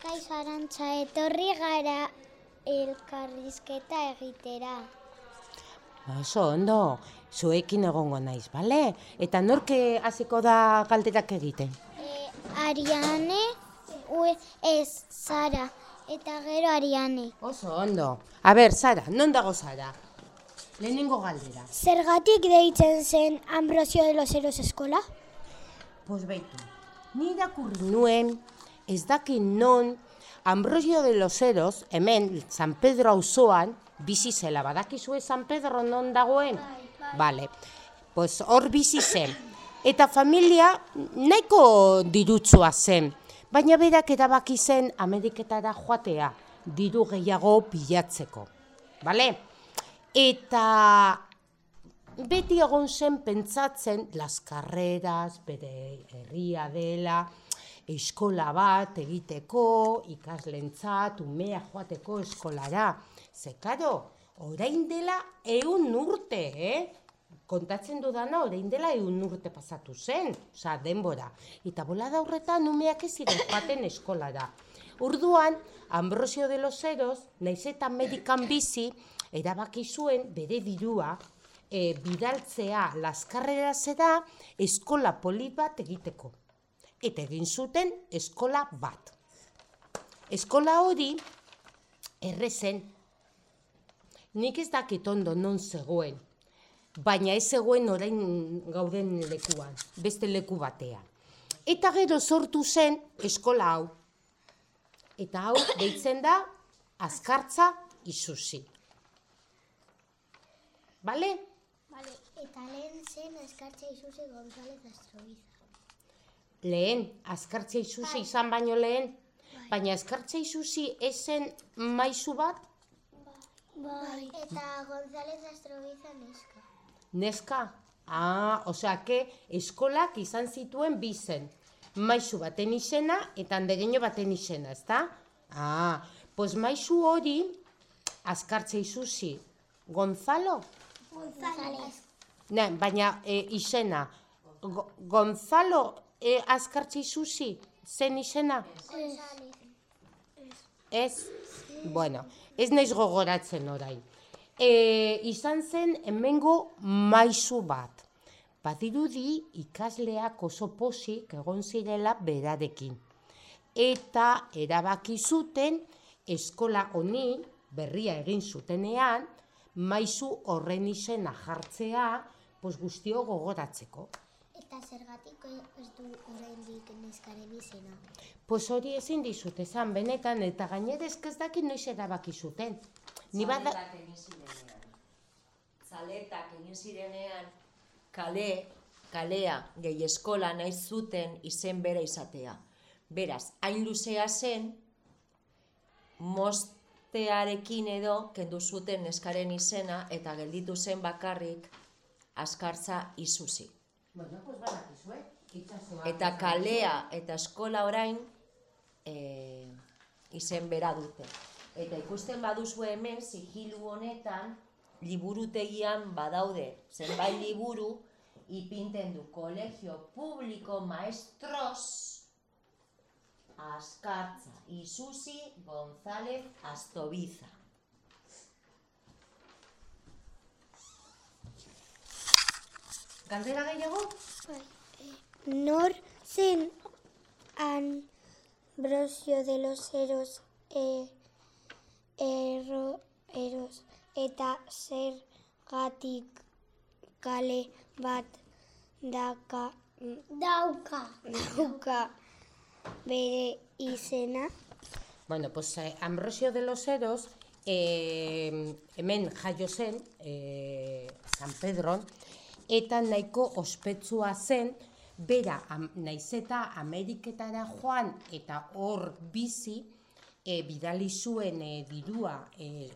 Kaixo arantza etorri gara elkarrizketa egitera. Oso ondo, zuekin egongo naiz, bale? Eta norke hasiko da galderak egiten? E, Ariane, ue, ez, Sara, eta gero Ariane. Oso ondo. A ber, Sara, non dago Sara? Lehenengo galdera. Zergatik deitzen zen Ambrosio de los Eros eskola? Pues beitu, ni irakurri nuen, ez daki non, Ambrosio de los Eros, hemen, San Pedro auzoan, bizi zela, badakizue San Pedro non dagoen? Vale, pues hor bizi zen. Eta familia nahiko dirutsua zen, baina berak erabaki zen Ameriketara joatea, diru gehiago bilatzeko. Vale? Eta beti egon zen pentsatzen las carreras, bere herria dela, eskola bat egiteko, ikaslentzat, umea joateko eskolara. Ze, karo, orain dela eun urte, eh? Kontatzen dudana, orain dela eun urte pasatu zen, oza, denbora. Eta bola da horretan umeak ez ziren joaten eskolara. Urduan, Ambrosio de los Eros, naiz eta Amerikan bizi, erabaki zuen bere dirua e, bidaltzea laskarrera zera eskola poli bat egiteko. Eta egin zuten eskola bat. Eskola hori errezen nik ez dakit ondo non zegoen, baina ez zegoen orain gauden lekuan, beste leku batean. Eta gero sortu zen eskola hau. Eta hau deitzen da azkartza izuzi. Bale? Vale, eta lehen zen eskartza izuze González Astrobiza. Lehen, azkartzea izuzi izan baino lehen, baina azkartzea izuzi esen maizu bat, Bai. Eta González Astrobiza neska. neska. Ah, osea, que eskolak izan zituen bizen. Maizu baten izena eta handegeño baten izena, ezta? Ah, pues maizu hori azkartzea izuzi. Gonzalo? González. Ne, baina e, izena. Go, Gonzalo e, azkartzea izuzi? Zen izena? Ez? Bueno, ez naiz gogoratzen orain. E, izan zen hemengo maizu bat. Badirudi ikasleak oso posik egon zirela berarekin. Eta erabaki zuten eskola honi berria egin zutenean, maizu horren izena jartzea, pos guztio gogoratzeko. Zergatik ez du oraindik neskaren izena. Pues hori ezin dizut esan benetan eta gainera ez dakit noiz erabaki zuten. Ni bada... Zaletak egin zirenean. Kale, kalea, gehi eskola nahi zuten izen bera izatea. Beraz, hain luzea zen, mostearekin edo kendu zuten neskaren izena eta gelditu zen bakarrik askartza izuzi. Bueno, pues badakizue, itxasoa. Eta kalea eta eskola orain e, izen bera dute. Eta ikusten baduzu hemen, sigilu honetan, liburutegian badaude zenbait liburu, ipinten du Colegio Público Maestros Askartza Isusi González Astobiza. Galdera gehiago? Nor zen Ambrosio de los Eros e, erro, eros eta zergatik kale bat daka dauka. dauka bere izena? Bueno, pues eh, Ambrosio de los Eros, eh, hemen jaio zen, eh, San Pedron, eta nahiko ospetsua zen, bera, am, naiz eta Ameriketara joan eta hor bizi, e, bidali zuen e, dirua e,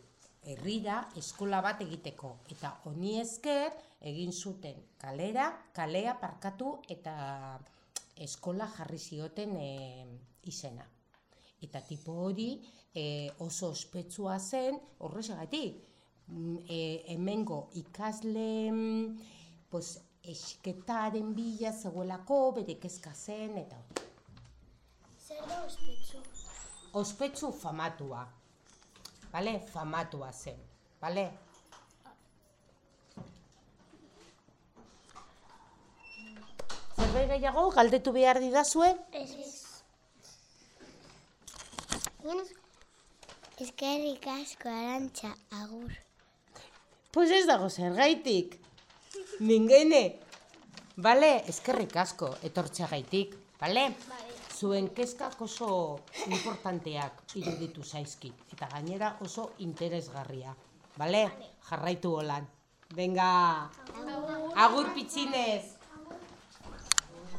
herrira eskola bat egiteko. Eta honi esker egin zuten kalera, kalea parkatu eta eskola jarri zioten e, izena. Eta tipo hori e, oso ospetsua zen, horrezagatik, mm, e, hemengo ikasle pues, esketaren bila zegoelako, bere kezka zen, eta hori. Zer da ospetsu? ospetsu famatua. Bale? Famatua zen. Bale? Zerbait gehiago galdetu behar didazue? Eskerrik asko arantxa, agur. Pues ez dago zergaitik. Mingene. Bale, eskerrik asko etortxagaitik. Bale? Zuen kezkak oso importanteak iruditu zaizkit. Eta gainera oso interesgarria. Bale? Jarraitu holan. Venga. Agur pitzinez.